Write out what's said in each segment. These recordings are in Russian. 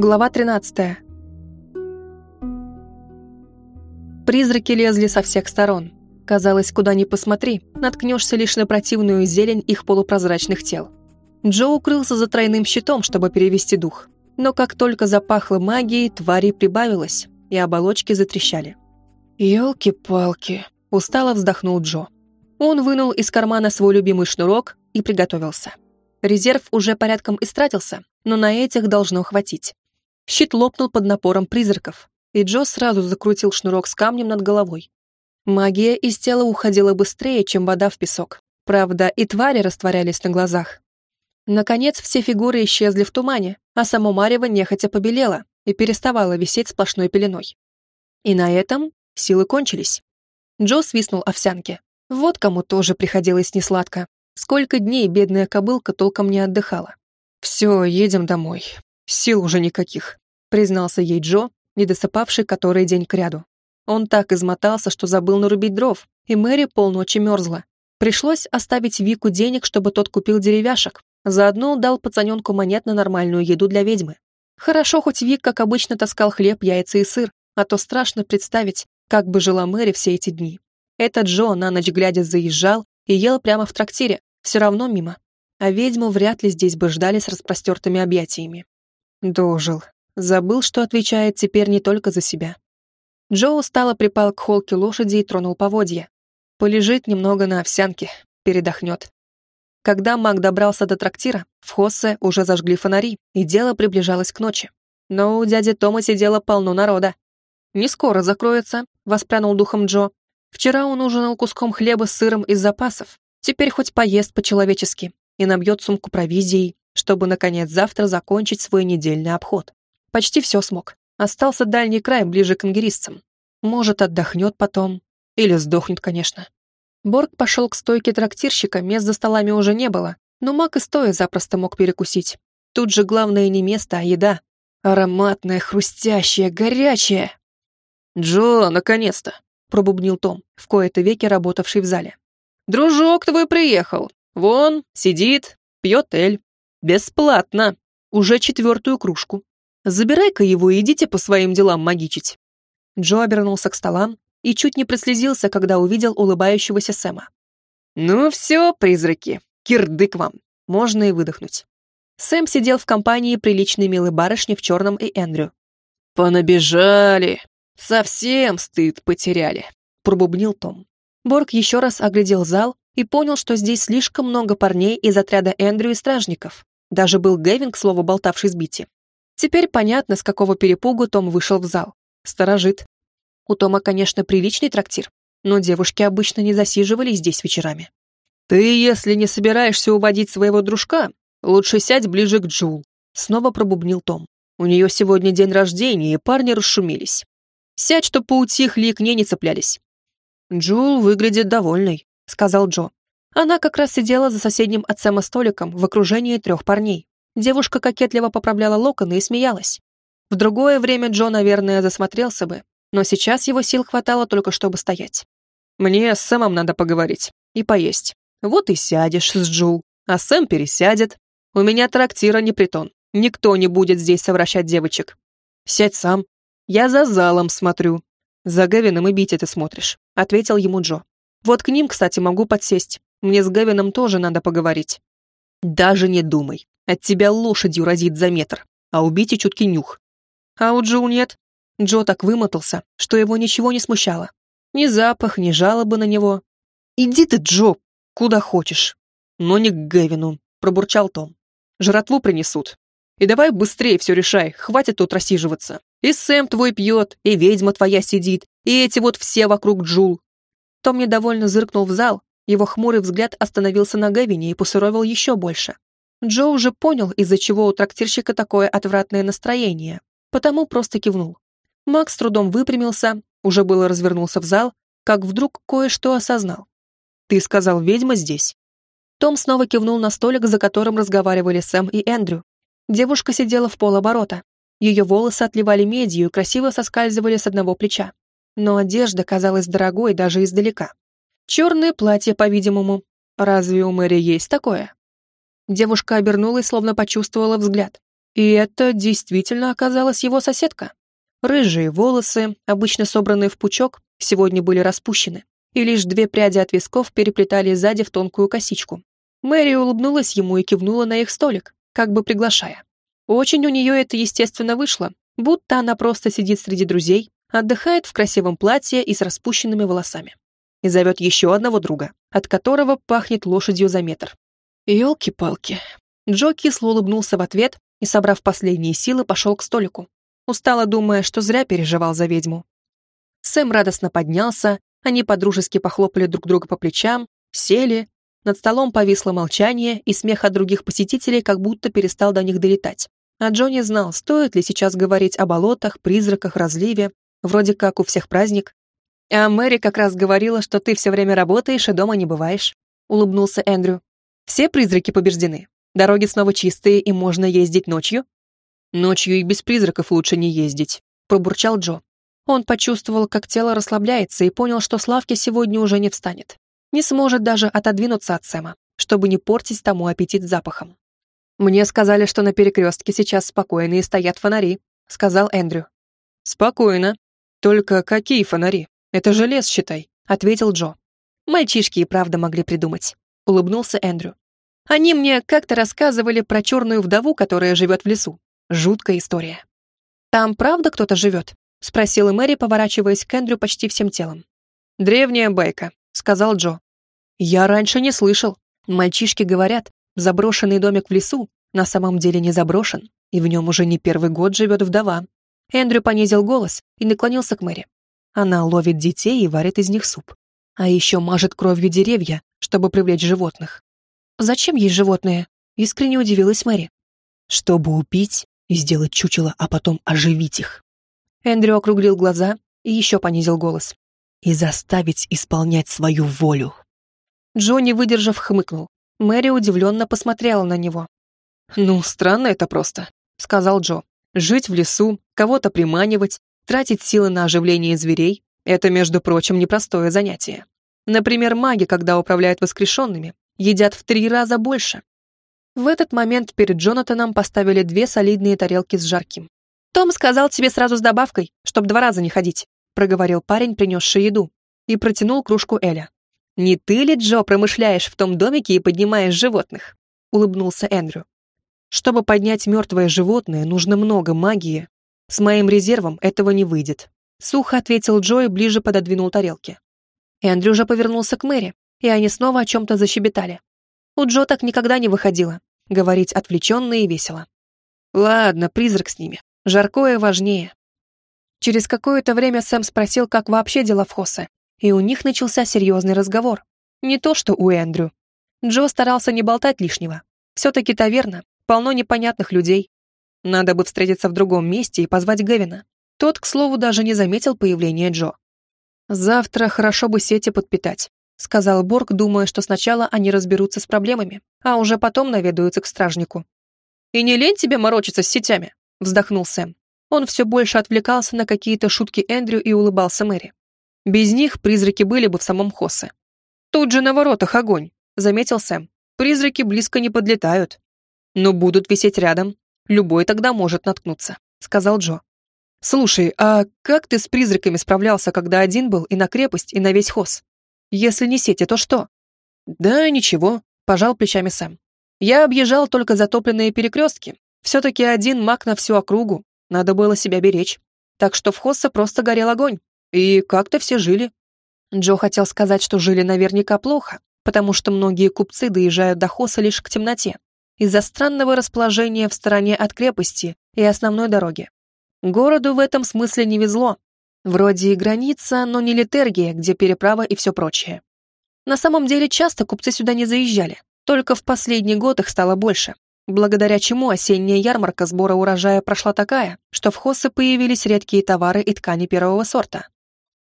Глава 13. Призраки лезли со всех сторон. Казалось, куда ни посмотри, наткнешься лишь на противную зелень их полупрозрачных тел. Джо укрылся за тройным щитом, чтобы перевести дух. Но как только запахло магией, твари прибавилось, и оболочки затрещали. «Елки-палки!» – устало вздохнул Джо. Он вынул из кармана свой любимый шнурок и приготовился. Резерв уже порядком истратился, но на этих должно хватить. Щит лопнул под напором призраков, и Джо сразу закрутил шнурок с камнем над головой. Магия из тела уходила быстрее, чем вода в песок. Правда, и твари растворялись на глазах. Наконец, все фигуры исчезли в тумане, а само Марево нехотя побелело и переставало висеть сплошной пеленой. И на этом силы кончились. Джо свистнул овсянки. Вот кому тоже приходилось несладко. Сколько дней бедная кобылка толком не отдыхала. «Все, едем домой. Сил уже никаких», — признался ей Джо, недосыпавший который день кряду. Он так измотался, что забыл нарубить дров, и Мэри полночи мерзла. Пришлось оставить Вику денег, чтобы тот купил деревяшек. Заодно дал пацаненку монет на нормальную еду для ведьмы. Хорошо, хоть Вик, как обычно, таскал хлеб, яйца и сыр, а то страшно представить, как бы жила Мэри все эти дни. Этот Джо на ночь глядя заезжал и ел прямо в трактире, все равно мимо. А ведьму вряд ли здесь бы ждали с распростертыми объятиями. Дожил. Забыл, что отвечает теперь не только за себя. Джо устало припал к холке лошади и тронул поводья. Полежит немного на овсянке, передохнет. Когда маг добрался до трактира, в Хоссе уже зажгли фонари, и дело приближалось к ночи. Но у дяди Тома сидело полно народа. «Не скоро закроется», — воспрянул духом Джо. «Вчера он ужинал куском хлеба с сыром из запасов. Теперь хоть поест по-человечески и набьет сумку провизией, чтобы, наконец, завтра закончить свой недельный обход. Почти все смог. Остался дальний край, ближе к ангерисцам. Может, отдохнет потом. Или сдохнет, конечно. Борг пошел к стойке трактирщика, мест за столами уже не было, но маг и стоя запросто мог перекусить. Тут же главное не место, а еда. Ароматная, хрустящая, горячая. «Джо, наконец-то!» — пробубнил Том, в кои-то веки работавший в зале. «Дружок твой приехал. Вон, сидит, пьет эль. Бесплатно. Уже четвертую кружку. Забирай-ка его и идите по своим делам магичить». Джо обернулся к столам и чуть не прослезился, когда увидел улыбающегося Сэма. «Ну все, призраки, кирдык вам, можно и выдохнуть». Сэм сидел в компании приличной милой барышни в черном и Эндрю. «Понабежали! Совсем стыд потеряли!» — пробубнил Том. Борг еще раз оглядел зал и понял, что здесь слишком много парней из отряда Эндрю и стражников. Даже был Гэвин, к слову, болтавший с Бити. Теперь понятно, с какого перепугу Том вышел в зал. Сторожит. У Тома, конечно, приличный трактир, но девушки обычно не засиживались здесь вечерами. «Ты, если не собираешься уводить своего дружка, лучше сядь ближе к Джул», — снова пробубнил Том. «У нее сегодня день рождения, и парни расшумелись. Сядь, чтоб поутихли и к ней не цеплялись». «Джул выглядит довольной», — сказал Джо. Она как раз сидела за соседним от Сэма столиком в окружении трех парней. Девушка кокетливо поправляла локоны и смеялась. В другое время Джо, наверное, засмотрелся бы, но сейчас его сил хватало только чтобы стоять. «Мне с Сэмом надо поговорить и поесть. Вот и сядешь с Джул, а Сэм пересядет. У меня трактира не притон. Никто не будет здесь совращать девочек. Сядь сам. Я за залом смотрю. За Гевином и Бити ты смотришь», — ответил ему Джо. «Вот к ним, кстати, могу подсесть. Мне с Гевином тоже надо поговорить». «Даже не думай. От тебя лошадью разит за метр, а убить и чуткий нюх. А у Джо нет. Джо так вымотался, что его ничего не смущало. Ни запах, ни жалобы на него. «Иди ты, Джо, куда хочешь». «Но не к Гевину», — пробурчал Том. «Жратву принесут. И давай быстрее все решай, хватит тут рассиживаться. И Сэм твой пьет, и ведьма твоя сидит, и эти вот все вокруг Джул». Том недовольно зыркнул в зал, его хмурый взгляд остановился на Гевине и посуровил еще больше. Джо уже понял, из-за чего у трактирщика такое отвратное настроение, потому просто кивнул. Макс трудом выпрямился, уже было развернулся в зал, как вдруг кое-что осознал. «Ты сказал, ведьма здесь?» Том снова кивнул на столик, за которым разговаривали Сэм и Эндрю. Девушка сидела в полоборота. Ее волосы отливали медью и красиво соскальзывали с одного плеча. Но одежда казалась дорогой даже издалека. Черное платье, по-видимому. Разве у Мэри есть такое? Девушка обернулась, словно почувствовала взгляд. И это действительно оказалась его соседка. Рыжие волосы, обычно собранные в пучок, сегодня были распущены, и лишь две пряди от висков переплетали сзади в тонкую косичку. Мэри улыбнулась ему и кивнула на их столик, как бы приглашая. Очень у нее это, естественно, вышло, будто она просто сидит среди друзей, отдыхает в красивом платье и с распущенными волосами. И зовет еще одного друга, от которого пахнет лошадью за метр. Ёлки-палки. Джо кисло улыбнулся в ответ и, собрав последние силы, пошел к столику. Устало думая, что зря переживал за ведьму. Сэм радостно поднялся, они подружески похлопали друг друга по плечам, сели. Над столом повисло молчание, и смех от других посетителей как будто перестал до них долетать. А Джонни знал, стоит ли сейчас говорить о болотах, призраках, разливе, вроде как у всех праздник. А Мэри как раз говорила, что ты все время работаешь и дома не бываешь, улыбнулся Эндрю. Все призраки побеждены. Дороги снова чистые, и можно ездить ночью. Ночью и без призраков лучше не ездить, пробурчал Джо. Он почувствовал, как тело расслабляется, и понял, что Славке сегодня уже не встанет. Не сможет даже отодвинуться от Сэма, чтобы не портить тому аппетит запахом. «Мне сказали, что на перекрестке сейчас спокойные стоят фонари», — сказал Эндрю. «Спокойно. Только какие фонари? Это же лес, считай», — ответил Джо. «Мальчишки и правда могли придумать», — улыбнулся Эндрю. «Они мне как-то рассказывали про черную вдову, которая живет в лесу. Жуткая история». «Там правда кто-то живет?» — спросила Мэри, поворачиваясь к Эндрю почти всем телом. «Древняя байка», — сказал Джо. «Я раньше не слышал. Мальчишки говорят, заброшенный домик в лесу на самом деле не заброшен, и в нем уже не первый год живет вдова. Эндрю понизил голос и наклонился к Мэри. Она ловит детей и варит из них суп. А еще мажет кровью деревья, чтобы привлечь животных. «Зачем ей животные?» — искренне удивилась Мэри. «Чтобы убить и сделать чучело, а потом оживить их». Эндрю округлил глаза и еще понизил голос. «И заставить исполнять свою волю». Джонни, выдержав, хмыкнул. Мэри удивленно посмотрела на него. «Ну, странно это просто», — сказал Джо. Жить в лесу, кого-то приманивать, тратить силы на оживление зверей — это, между прочим, непростое занятие. Например, маги, когда управляют воскрешенными, едят в три раза больше. В этот момент перед Джонатаном поставили две солидные тарелки с жарким. «Том сказал тебе сразу с добавкой, чтоб два раза не ходить», проговорил парень, принесший еду, и протянул кружку Эля. «Не ты ли, Джо, промышляешь в том домике и поднимаешь животных?» улыбнулся Эндрю. Чтобы поднять мертвое животное, нужно много магии. С моим резервом этого не выйдет. Сухо ответил Джо и ближе пододвинул тарелки. Эндрю уже повернулся к Мэри, и они снова о чем-то защебетали. У Джо так никогда не выходило. Говорить отвлеченно и весело. Ладно, призрак с ними. Жаркое важнее. Через какое-то время Сэм спросил, как вообще дела в Хосе, и у них начался серьезный разговор. Не то, что у Эндрю. Джо старался не болтать лишнего. Все-таки таверна, полно непонятных людей. Надо бы встретиться в другом месте и позвать Гевина. Тот, к слову, даже не заметил появления Джо. «Завтра хорошо бы сети подпитать», — сказал Борг, думая, что сначала они разберутся с проблемами, а уже потом наведаются к стражнику. «И не лень тебе морочиться с сетями?» — вздохнул Сэм. Он все больше отвлекался на какие-то шутки Эндрю и улыбался Мэри. Без них призраки были бы в самом Хоссе. «Тут же на воротах огонь», — заметил Сэм. «Призраки близко не подлетают» но будут висеть рядом. Любой тогда может наткнуться», — сказал Джо. «Слушай, а как ты с призраками справлялся, когда один был и на крепость, и на весь хоз? Если не сети, то что?» «Да ничего», — пожал плечами Сэм. «Я объезжал только затопленные перекрестки. Все-таки один маг на всю округу. Надо было себя беречь. Так что в Хоссе просто горел огонь. И как-то все жили». Джо хотел сказать, что жили наверняка плохо, потому что многие купцы доезжают до Хоса лишь к темноте из-за странного расположения в стороне от крепости и основной дороги. Городу в этом смысле не везло. Вроде и граница, но не литергия, где переправа и все прочее. На самом деле часто купцы сюда не заезжали, только в последний год их стало больше, благодаря чему осенняя ярмарка сбора урожая прошла такая, что в Хоссе появились редкие товары и ткани первого сорта.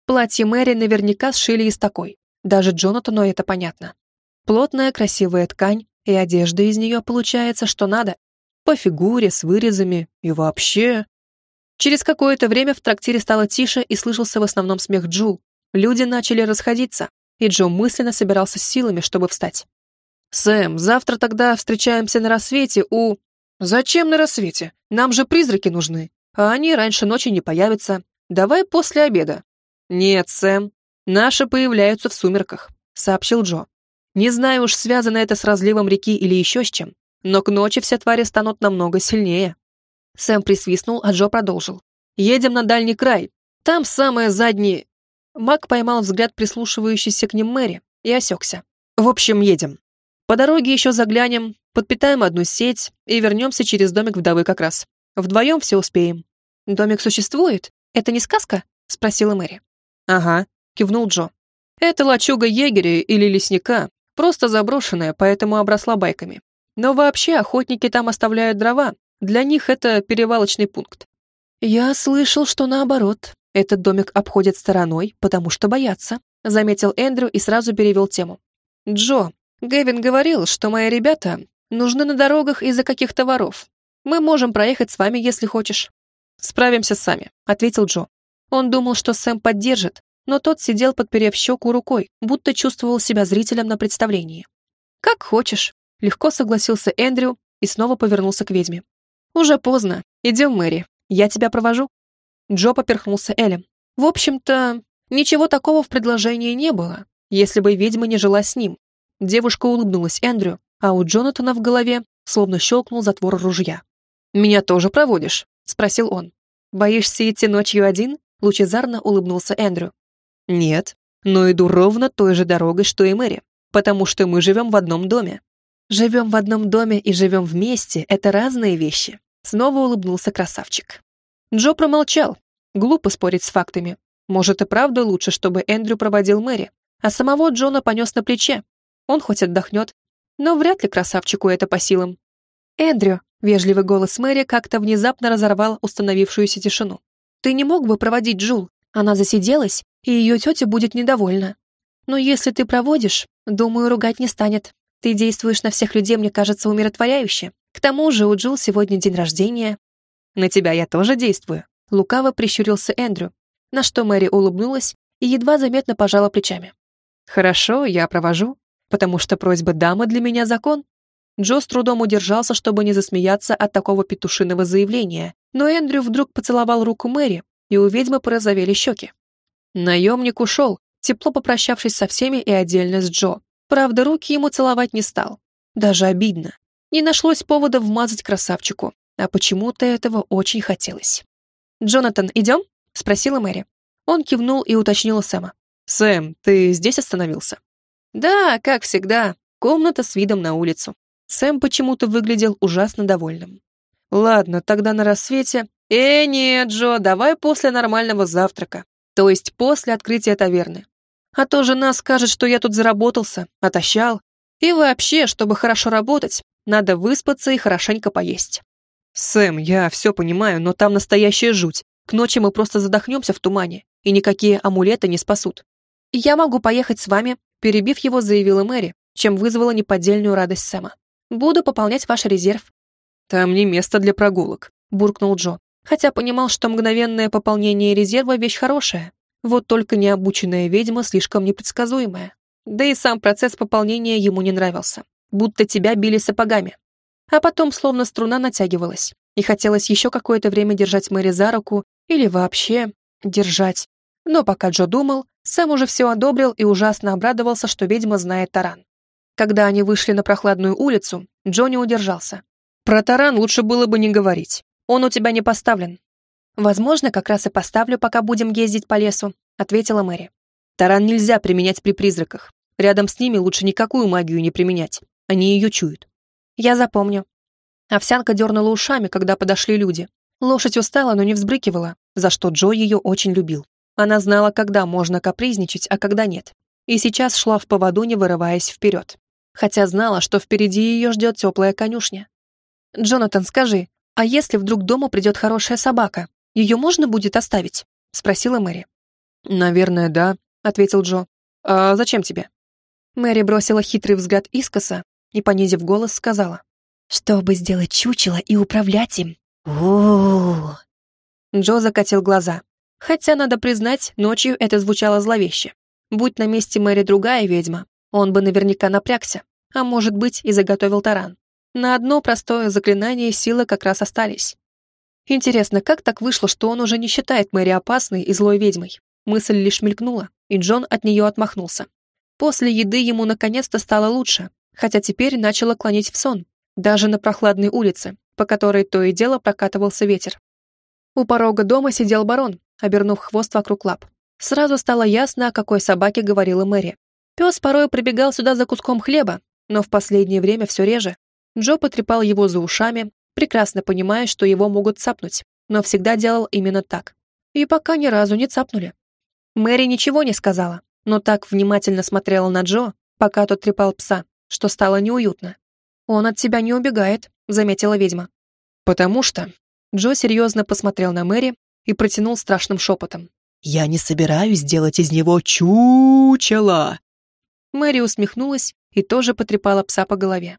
Платье Мэри наверняка сшили из такой, даже Джонатану это понятно. Плотная красивая ткань, и одежда из нее получается что надо. По фигуре, с вырезами и вообще. Через какое-то время в трактире стало тише и слышался в основном смех Джул. Люди начали расходиться, и Джо мысленно собирался силами, чтобы встать. «Сэм, завтра тогда встречаемся на рассвете у...» «Зачем на рассвете? Нам же призраки нужны, а они раньше ночи не появятся. Давай после обеда». «Нет, Сэм, наши появляются в сумерках», — сообщил Джо. «Не знаю уж, связано это с разливом реки или еще с чем, но к ночи все твари станут намного сильнее». Сэм присвистнул, а Джо продолжил. «Едем на дальний край. Там самое заднее...» Мак поймал взгляд прислушивающейся к ним Мэри и осекся. «В общем, едем. По дороге еще заглянем, подпитаем одну сеть и вернемся через домик вдовы как раз. Вдвоем все успеем». «Домик существует? Это не сказка?» — спросила Мэри. «Ага», — кивнул Джо. «Это лачуга егеря или лесника, просто заброшенная, поэтому обросла байками. Но вообще охотники там оставляют дрова, для них это перевалочный пункт. Я слышал, что наоборот, этот домик обходят стороной, потому что боятся, заметил Эндрю и сразу перевел тему. Джо, Гэвин говорил, что мои ребята нужны на дорогах из-за каких-то воров. Мы можем проехать с вами, если хочешь. Справимся сами, ответил Джо. Он думал, что Сэм поддержит, но тот сидел, подперев щеку рукой, будто чувствовал себя зрителем на представлении. «Как хочешь», — легко согласился Эндрю и снова повернулся к ведьме. «Уже поздно. Идем, Мэри. Я тебя провожу». Джо поперхнулся Элем. В общем-то, ничего такого в предложении не было, если бы ведьма не жила с ним. Девушка улыбнулась Эндрю, а у Джонатана в голове словно щелкнул затвор ружья. «Меня тоже проводишь?» — спросил он. «Боишься идти ночью один?» — лучезарно улыбнулся Эндрю. «Нет, но иду ровно той же дорогой, что и Мэри, потому что мы живем в одном доме. Живем в одном доме и живем вместе — это разные вещи. Снова улыбнулся красавчик. Джо промолчал. Глупо спорить с фактами. Может и правда лучше, чтобы Эндрю проводил Мэри, а самого Джона понес на плече. Он хоть отдохнет, но вряд ли красавчику это по силам. «Эндрю», — вежливый голос Мэри как-то внезапно разорвал установившуюся тишину. «Ты не мог бы проводить Джул? Она засиделась, и ее тетя будет недовольна. Но если ты проводишь, думаю, ругать не станет. Ты действуешь на всех людей, мне кажется, умиротворяюще. К тому же у Джул сегодня день рождения. На тебя я тоже действую. Лукаво прищурился Эндрю, на что Мэри улыбнулась и едва заметно пожала плечами. Хорошо, я провожу, потому что просьба дамы для меня закон. Джо с трудом удержался, чтобы не засмеяться от такого петушиного заявления, но Эндрю вдруг поцеловал руку Мэри, и у ведьмы порозовели щеки. Наемник ушел, тепло попрощавшись со всеми и отдельно с Джо, Правда, руки ему целовать не стал. Даже обидно. Не нашлось повода вмазать красавчику, а почему-то этого очень хотелось. «Джонатан, идем?» — спросила Мэри. Он кивнул и уточнил Сэма. «Сэм, ты здесь остановился?» «Да, как всегда. Комната с видом на улицу». Сэм почему-то выглядел ужасно довольным. «Ладно, тогда на рассвете...» «Э, нет, Джо, давай после нормального завтрака. То есть после открытия таверны. А то жена скажет, что я тут заработался, отощал. И вообще, чтобы хорошо работать, надо выспаться и хорошенько поесть. Сэм, я все понимаю, но там настоящая жуть. К ночи мы просто задохнемся в тумане, и никакие амулеты не спасут. Я могу поехать с вами, перебив его, заявила Мэри, чем вызвала неподдельную радость Сэма. Буду пополнять ваш резерв. Там не место для прогулок, буркнул Джо, хотя понимал, что мгновенное пополнение резерва вещь хорошая, вот только необученная ведьма слишком непредсказуемая. Да и сам процесс пополнения ему не нравился. Будто тебя били сапогами. А потом словно струна натягивалась. И хотелось еще какое-то время держать Мэри за руку или вообще держать. Но пока Джо думал, сам уже все одобрил и ужасно обрадовался, что ведьма знает таран. Когда они вышли на прохладную улицу, Джо не удержался. «Про таран лучше было бы не говорить. Он у тебя не поставлен. «Возможно, как раз и поставлю, пока будем ездить по лесу», — ответила Мэри. «Таран нельзя применять при призраках. Рядом с ними лучше никакую магию не применять. Они ее чуют». «Я запомню». Овсянка дернула ушами, когда подошли люди. Лошадь устала, но не взбрыкивала, за что Джо ее очень любил. Она знала, когда можно капризничать, а когда нет. И сейчас шла в поводу, не вырываясь вперед. Хотя знала, что впереди ее ждет теплая конюшня. «Джонатан, скажи, а если вдруг дома придет хорошая собака? Ее можно будет оставить?» — спросила Мэри. «Наверное, да», — ответил Джо. «А зачем тебе?» Мэри бросила хитрый взгляд искоса и, понизив голос, сказала. «Чтобы сделать чучело и управлять им». о Джо закатил глаза. Хотя, надо признать, ночью это звучало зловеще. Будь на месте Мэри другая ведьма, он бы наверняка напрягся, а может быть и заготовил таран. На одно простое заклинание силы как раз остались. Интересно, как так вышло, что он уже не считает Мэри опасной и злой ведьмой? Мысль лишь мелькнула, и Джон от нее отмахнулся. После еды ему наконец-то стало лучше, хотя теперь начало клонить в сон, даже на прохладной улице, по которой то и дело прокатывался ветер. У порога дома сидел барон, обернув хвост вокруг лап. Сразу стало ясно, о какой собаке говорила Мэри. Пес порой прибегал сюда за куском хлеба, но в последнее время все реже. Джо потрепал его за ушами, прекрасно понимая, что его могут цапнуть, но всегда делал именно так. И пока ни разу не цапнули. Мэри ничего не сказала, но так внимательно смотрела на Джо, пока тот трепал пса, что стало неуютно. «Он от тебя не убегает», — заметила ведьма. «Потому что...» Джо серьезно посмотрел на Мэри и протянул страшным шепотом. «Я не собираюсь делать из него чучело!» Мэри усмехнулась и тоже потрепала пса по голове.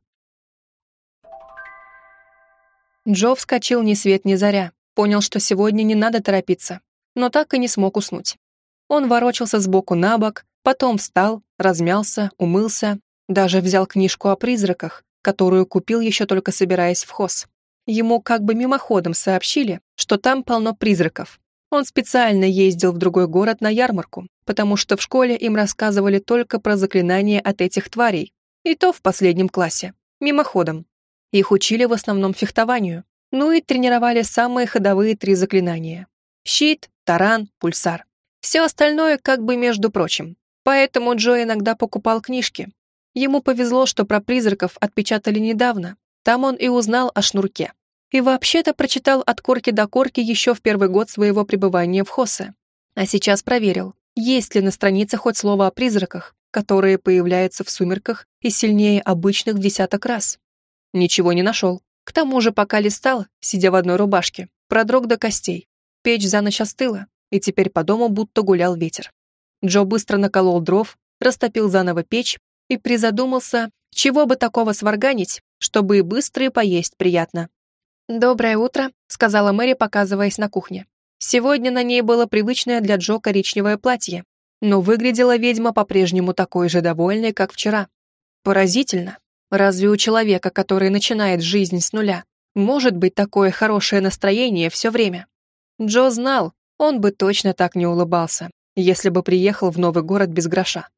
Джо вскочил ни свет ни заря, понял, что сегодня не надо торопиться, но так и не смог уснуть. Он ворочался сбоку на бок, потом встал, размялся, умылся, даже взял книжку о призраках, которую купил еще только собираясь в хоз. Ему как бы мимоходом сообщили, что там полно призраков. Он специально ездил в другой город на ярмарку, потому что в школе им рассказывали только про заклинания от этих тварей, и то в последнем классе, мимоходом. Их учили в основном фехтованию, ну и тренировали самые ходовые три заклинания. Щит, таран, пульсар. Все остальное как бы между прочим. Поэтому Джо иногда покупал книжки. Ему повезло, что про призраков отпечатали недавно. Там он и узнал о шнурке. И вообще-то прочитал от корки до корки еще в первый год своего пребывания в Хосе. А сейчас проверил, есть ли на странице хоть слово о призраках, которые появляются в сумерках и сильнее обычных в десяток раз. Ничего не нашел. К тому же, пока листал, сидя в одной рубашке, продрог до костей. Печь за ночь остыла, и теперь по дому будто гулял ветер. Джо быстро наколол дров, растопил заново печь и призадумался, чего бы такого сварганить, чтобы и быстро и поесть приятно. «Доброе утро», — сказала Мэри, показываясь на кухне. Сегодня на ней было привычное для Джо коричневое платье, но выглядела ведьма по-прежнему такой же довольной, как вчера. Поразительно. Разве у человека, который начинает жизнь с нуля, может быть такое хорошее настроение все время? Джо знал, он бы точно так не улыбался, если бы приехал в новый город без гроша.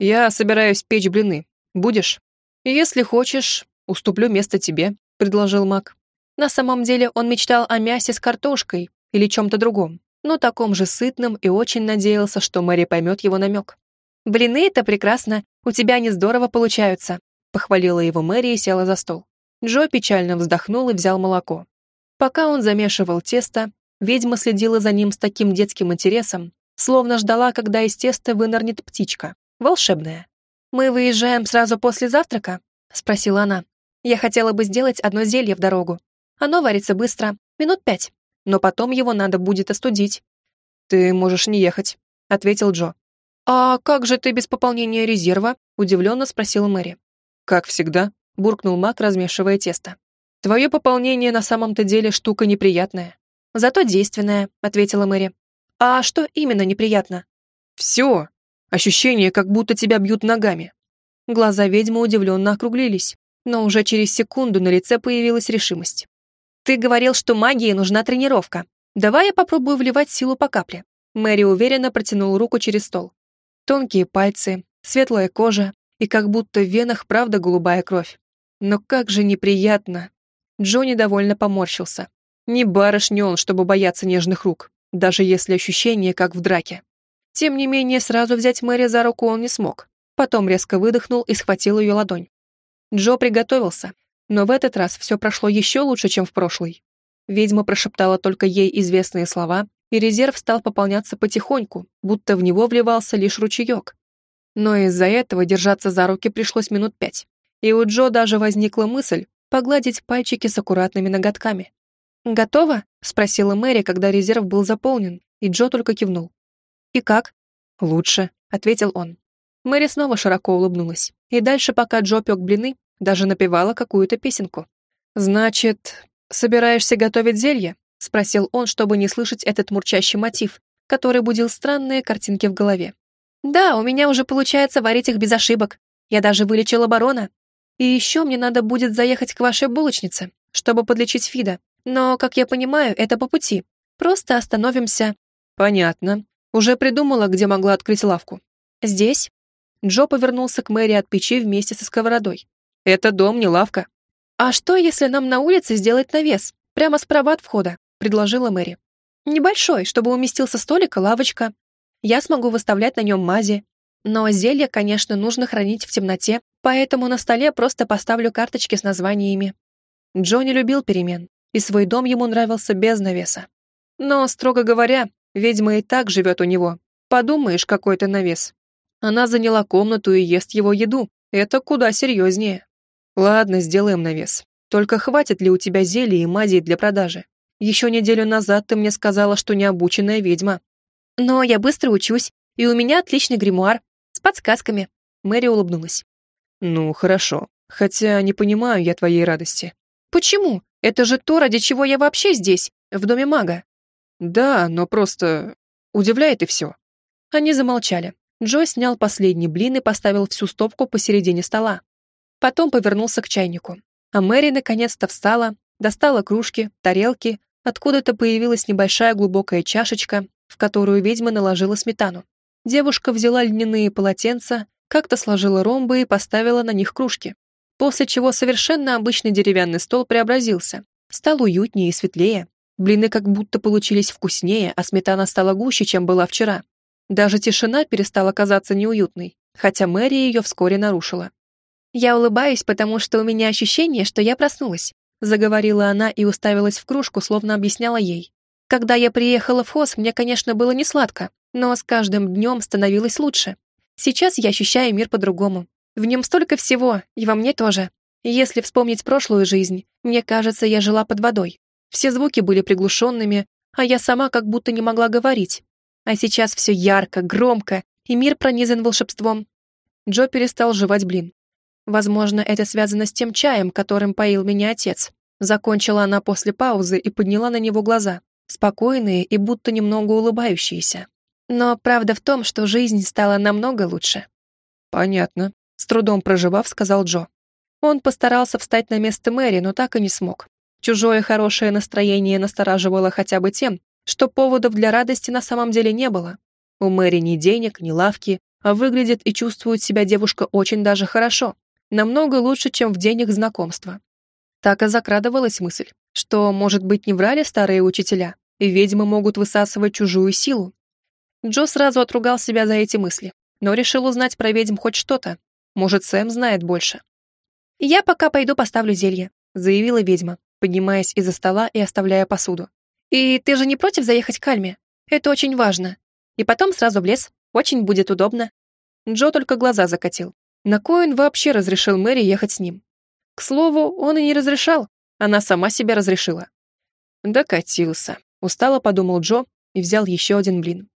«Я собираюсь печь блины. Будешь?» «Если хочешь, уступлю место тебе», — предложил Мак. На самом деле он мечтал о мясе с картошкой или чем-то другом, но таком же сытном и очень надеялся, что Мэри поймет его намек. «Блины — это прекрасно, у тебя они здорово получаются», — похвалила его Мэри и села за стол. Джо печально вздохнул и взял молоко. Пока он замешивал тесто, Ведьма следила за ним с таким детским интересом, словно ждала, когда из теста вынырнет птичка. Волшебная. «Мы выезжаем сразу после завтрака?» — спросила она. «Я хотела бы сделать одно зелье в дорогу. Оно варится быстро, минут пять, но потом его надо будет остудить». «Ты можешь не ехать», — ответил Джо. «А как же ты без пополнения резерва?» — удивленно спросила Мэри. «Как всегда», — буркнул Мак, размешивая тесто. «Твое пополнение на самом-то деле штука неприятная. «Зато действенная», — ответила Мэри. «А что именно неприятно?» «Все. Ощущение, как будто тебя бьют ногами». Глаза ведьмы удивленно округлились, но уже через секунду на лице появилась решимость. «Ты говорил, что магии нужна тренировка. Давай я попробую вливать силу по капле». Мэри уверенно протянула руку через стол. Тонкие пальцы, светлая кожа и как будто в венах правда голубая кровь. Но как же неприятно. Джонни довольно поморщился. Не барышня он, чтобы бояться нежных рук, даже если ощущение как в драке. Тем не менее, сразу взять Мэри за руку он не смог. Потом резко выдохнул и схватил ее ладонь. Джо приготовился, но в этот раз все прошло еще лучше, чем в прошлый. Ведьма прошептала только ей известные слова, и резерв стал пополняться потихоньку, будто в него вливался лишь ручеек. Но из-за этого держаться за руки пришлось минут пять. И у Джо даже возникла мысль погладить пальчики с аккуратными ноготками. «Готово?» — спросила Мэри, когда резерв был заполнен, и Джо только кивнул. «И как?» «Лучше», — ответил он. Мэри снова широко улыбнулась, и дальше, пока Джо пек блины, даже напевала какую-то песенку. «Значит, собираешься готовить зелье?» — спросил он, чтобы не слышать этот мурчащий мотив, который будил странные картинки в голове. «Да, у меня уже получается варить их без ошибок. Я даже вылечила барона». И еще мне надо будет заехать к вашей булочнице, чтобы подлечить Фида. Но, как я понимаю, это по пути. Просто остановимся». «Понятно. Уже придумала, где могла открыть лавку». «Здесь?» Джо повернулся к Мэри от печи вместе со сковородой. «Это дом, не лавка». «А что, если нам на улице сделать навес? Прямо справа от входа?» — предложила Мэри. «Небольшой, чтобы уместился столик и лавочка. Я смогу выставлять на нем мази. Но зелье, конечно, нужно хранить в темноте, поэтому на столе просто поставлю карточки с названиями». Джо не любил перемен, и свой дом ему нравился без навеса. Но, строго говоря, ведьма и так живет у него. Подумаешь, какой-то навес. Она заняла комнату и ест его еду. Это куда серьезнее. Ладно, сделаем навес. Только хватит ли у тебя зелий и мазей для продажи? Еще неделю назад ты мне сказала, что необученная ведьма. Но я быстро учусь, и у меня отличный гримуар. С подсказками. Мэри улыбнулась. Ну, хорошо. Хотя не понимаю я твоей радости. Почему? Это же то, ради чего я вообще здесь, в доме мага. Да, но просто... Удивляет и все. Они замолчали. Джо снял последний блин и поставил всю стопку посередине стола. Потом повернулся к чайнику. А Мэри наконец-то встала, достала кружки, тарелки, откуда-то появилась небольшая глубокая чашечка, в которую ведьма наложила сметану. Девушка взяла льняные полотенца, как-то сложила ромбы и поставила на них кружки. После чего совершенно обычный деревянный стол преобразился, стал уютнее и светлее, Блины как будто получились вкуснее, а сметана стала гуще, чем была вчера. Даже тишина перестала казаться неуютной, хотя Мэри ее вскоре нарушила. «Я улыбаюсь, потому что у меня ощущение, что я проснулась», заговорила она и уставилась в кружку, словно объясняла ей. «Когда я приехала в ХОС, мне, конечно, было не сладко, но с каждым днем становилось лучше. Сейчас я ощущаю мир по-другому. В нем столько всего, и во мне тоже. Если вспомнить прошлую жизнь, мне кажется, я жила под водой. Все звуки были приглушенными, а я сама как будто не могла говорить. А сейчас все ярко, громко, и мир пронизан волшебством. Джо перестал жевать блин. Возможно, это связано с тем чаем, которым поил меня отец. Закончила она после паузы и подняла на него глаза, спокойные и будто немного улыбающиеся. Но правда в том, что жизнь стала намного лучше. «Понятно», — с трудом проживав, сказал Джо. Он постарался встать на место Мэри, но так и не смог. Чужое хорошее настроение настораживало хотя бы тем, что поводов для радости на самом деле не было. У Мэри ни денег, ни лавки, а выглядит и чувствует себя девушка очень даже хорошо, намного лучше, чем в денег знакомства. Так и закрадывалась мысль, что, может быть, не врали старые учителя, и ведьмы могут высасывать чужую силу. Джо сразу отругал себя за эти мысли, но решил узнать про ведьм хоть что-то. Может, Сэм знает больше. «Я пока пойду поставлю зелье», — заявила ведьма, поднимаясь из-за стола и оставляя посуду. «И ты же не против заехать к Альме? Это очень важно. И потом сразу в лес. Очень будет удобно». Джо только глаза закатил. На Коэн вообще разрешил Мэри ехать с ним. К слову, он и не разрешал. Она сама себя разрешила. «Докатился», — устало подумал Джо и взял еще один блин.